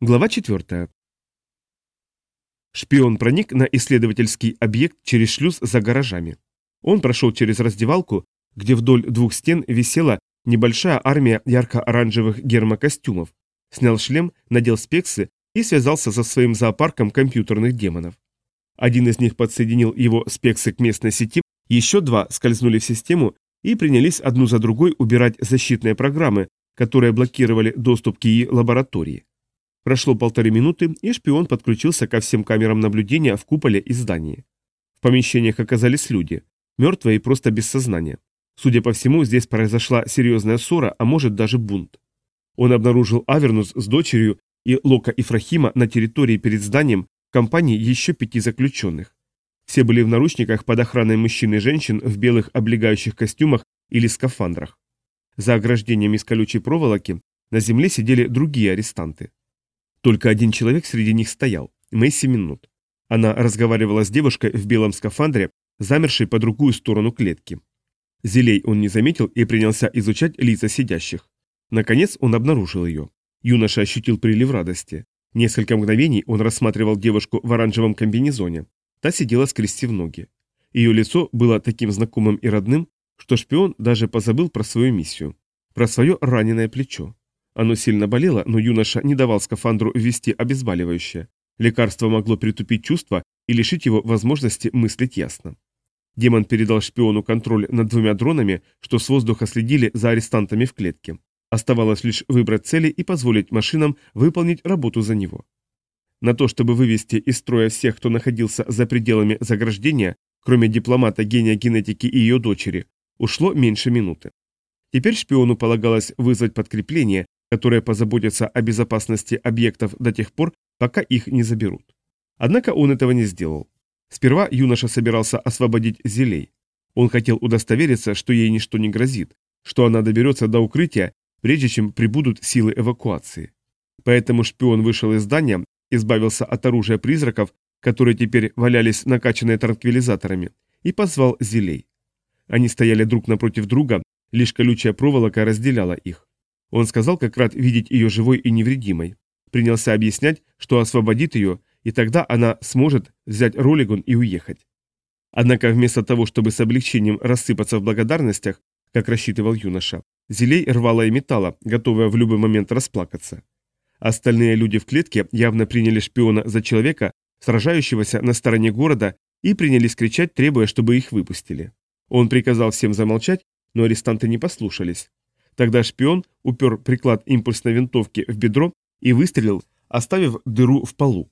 Глава 4. Шпион проник на исследовательский объект через шлюз за гаражами. Он прошел через раздевалку, где вдоль двух стен висела небольшая армия ярко-оранжевых гермокостюмов, снял шлем, надел спексы и связался со своим зоопарком компьютерных демонов. Один из них подсоединил его спексы к местной сети, еще два скользнули в систему и принялись одну за другой убирать защитные программы, которые блокировали доступ к ИИ лаборатории. Прошло полторы минуты, и шпион подключился ко всем камерам наблюдения в куполе и здании. В помещениях оказались люди, мертвые и просто без сознания. Судя по всему, здесь произошла серьезная ссора, а может даже бунт. Он обнаружил Авернус с дочерью и Лока Ифрахима на территории перед зданием компании еще пяти заключенных. Все были в наручниках под охраной мужчин и женщин в белых облегающих костюмах или скафандрах. За ограждением из колючей проволоки на земле сидели другие арестанты. Только один человек среди них стоял – Месси Минут. Она разговаривала с девушкой в белом скафандре, замершей по другую сторону клетки. Зелей он не заметил и принялся изучать лица сидящих. Наконец он обнаружил ее. Юноша ощутил прилив радости. Несколько мгновений он рассматривал девушку в оранжевом комбинезоне. Та сидела скрестив ноги. Ее лицо было таким знакомым и родным, что шпион даже позабыл про свою миссию. Про свое раненое плечо. Оно сильно болело, но юноша не давал скафандру ввести обезболивающее. Лекарство могло притупить чувства и лишить его возможности мыслить ясно. Демон передал шпиону контроль над двумя дронами, что с воздуха следили за арестантами в клетке. Оставалось лишь выбрать цели и позволить машинам выполнить работу за него. На то, чтобы вывести из строя всех, кто находился за пределами заграждения, кроме дипломата, гения генетики и ее дочери, ушло меньше минуты. Теперь шпиону полагалось вызвать подкрепление, которые позаботятся о безопасности объектов до тех пор, пока их не заберут. Однако он этого не сделал. Сперва юноша собирался освободить Зелей. Он хотел удостовериться, что ей ничто не грозит, что она доберется до укрытия, прежде чем прибудут силы эвакуации. Поэтому шпион вышел из здания, избавился от оружия призраков, которые теперь валялись накачанные транквилизаторами, и позвал Зелей. Они стояли друг напротив друга, лишь колючая проволока разделяла их. Он сказал, как рад видеть ее живой и невредимой. Принялся объяснять, что освободит ее, и тогда она сможет взять Ролигон и уехать. Однако вместо того, чтобы с облегчением рассыпаться в благодарностях, как рассчитывал юноша, Зелей рвала и металла, готовая в любой момент расплакаться. Остальные люди в клетке явно приняли шпиона за человека, сражающегося на стороне города, и принялись кричать, требуя, чтобы их выпустили. Он приказал всем замолчать, но арестанты не послушались. Тогда шпион упер приклад импульсной винтовки в бедро и выстрелил, оставив дыру в полу.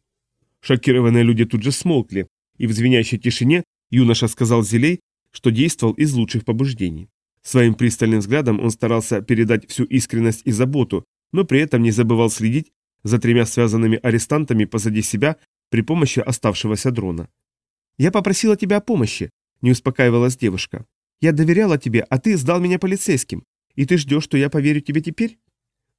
Шокированные люди тут же смолкли, и в звенящей тишине юноша сказал Зелей, что действовал из лучших побуждений. Своим пристальным взглядом он старался передать всю искренность и заботу, но при этом не забывал следить за тремя связанными арестантами позади себя при помощи оставшегося дрона. «Я попросила тебя о помощи», – не успокаивалась девушка. «Я доверяла тебе, а ты сдал меня полицейским. И ты ждешь, что я поверю тебе теперь?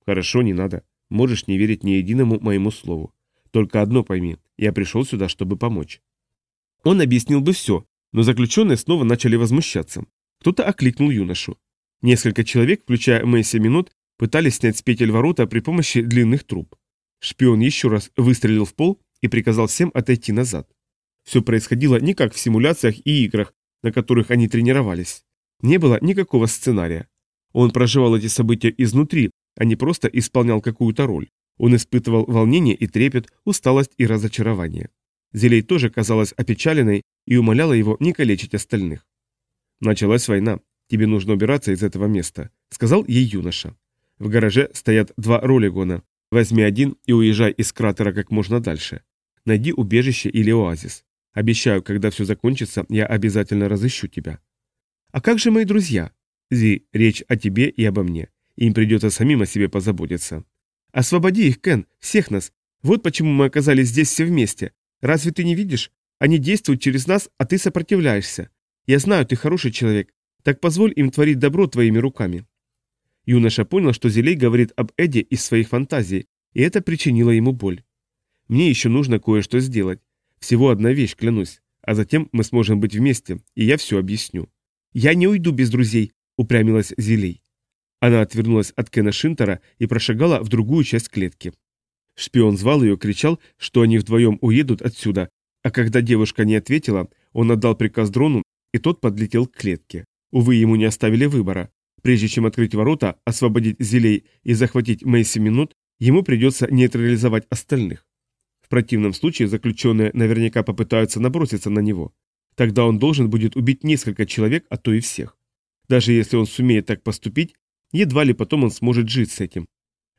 Хорошо, не надо. Можешь не верить ни единому моему слову. Только одно пойми, я пришел сюда, чтобы помочь. Он объяснил бы все, но заключенные снова начали возмущаться. Кто-то окликнул юношу. Несколько человек, включая Месси Минут, пытались снять с петель ворота при помощи длинных труб. Шпион еще раз выстрелил в пол и приказал всем отойти назад. Все происходило не как в симуляциях и играх, на которых они тренировались. Не было никакого сценария. Он проживал эти события изнутри, а не просто исполнял какую-то роль. Он испытывал волнение и трепет, усталость и разочарование. Зелей тоже казалась опечаленной и умоляла его не калечить остальных. «Началась война. Тебе нужно убираться из этого места», — сказал ей юноша. «В гараже стоят два ролигона. Возьми один и уезжай из кратера как можно дальше. Найди убежище или оазис. Обещаю, когда все закончится, я обязательно разыщу тебя». «А как же мои друзья?» Зи, речь о тебе и обо мне. Им придется самим о себе позаботиться. Освободи их, Кен, всех нас. Вот почему мы оказались здесь все вместе. Разве ты не видишь? Они действуют через нас, а ты сопротивляешься. Я знаю, ты хороший человек. Так позволь им творить добро твоими руками. Юноша понял, что Зелей говорит об Эдди из своих фантазий, и это причинило ему боль. Мне еще нужно кое-что сделать. Всего одна вещь, клянусь. А затем мы сможем быть вместе, и я все объясню. Я не уйду без друзей, упрямилась Зелей. Она отвернулась от Кена Шинтера и прошагала в другую часть клетки. Шпион звал ее, кричал, что они вдвоем уедут отсюда, а когда девушка не ответила, он отдал приказ дрону, и тот подлетел к клетке. Увы, ему не оставили выбора. Прежде чем открыть ворота, освободить Зелей и захватить Мэйси Минут, ему придется нейтрализовать остальных. В противном случае заключенные наверняка попытаются наброситься на него. Тогда он должен будет убить несколько человек, а то и всех. Даже если он сумеет так поступить, едва ли потом он сможет жить с этим.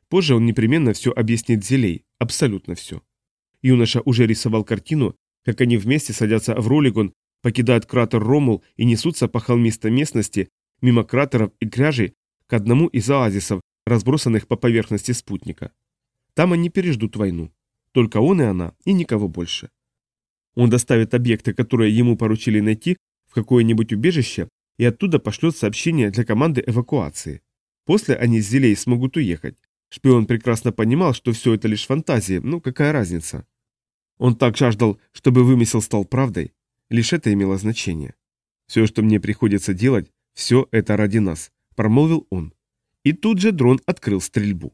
Позже он непременно все объяснит Зелей, абсолютно все. Юноша уже рисовал картину, как они вместе садятся в ролигон, покидают кратер Ромул и несутся по холмистой местности, мимо кратеров и кряжей, к одному из оазисов, разбросанных по поверхности спутника. Там они переждут войну. Только он и она, и никого больше. Он доставит объекты, которые ему поручили найти, в какое-нибудь убежище и оттуда пошлет сообщение для команды эвакуации. После они с Зелей смогут уехать. Шпион прекрасно понимал, что все это лишь фантазии, ну какая разница. Он так жаждал, чтобы вымысел стал правдой. Лишь это имело значение. «Все, что мне приходится делать, все это ради нас», – промолвил он. И тут же дрон открыл стрельбу.